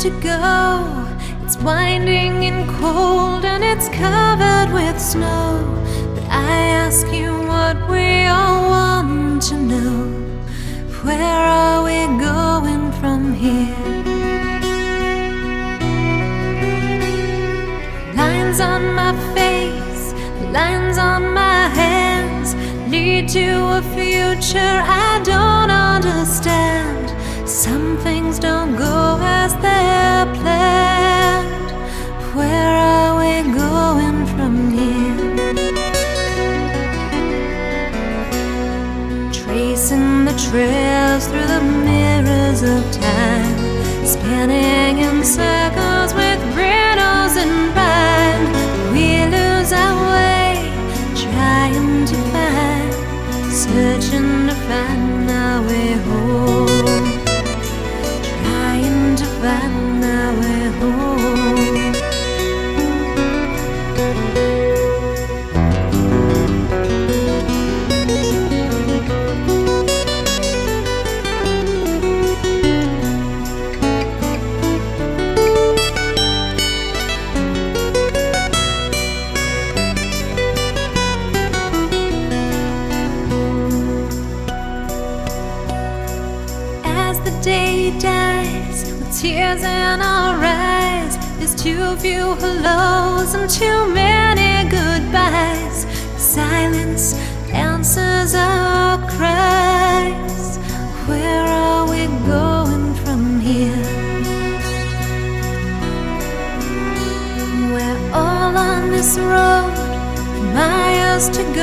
to go. It's winding and cold and it's covered with snow. But I ask you what we all want to know. Where are we going from here? Lines on my face, lines on my hands lead to a future I don't understand. Trails through the mirrors of time, spinning in circles with riddles and mind. We lose our way, trying to find, searching to find our way home, trying to find our way home. The day dies with tears in our eyes. There's too few hellos and too many goodbyes. Silence answers our cries. Where are we going from here? We're all on this road, miles to go.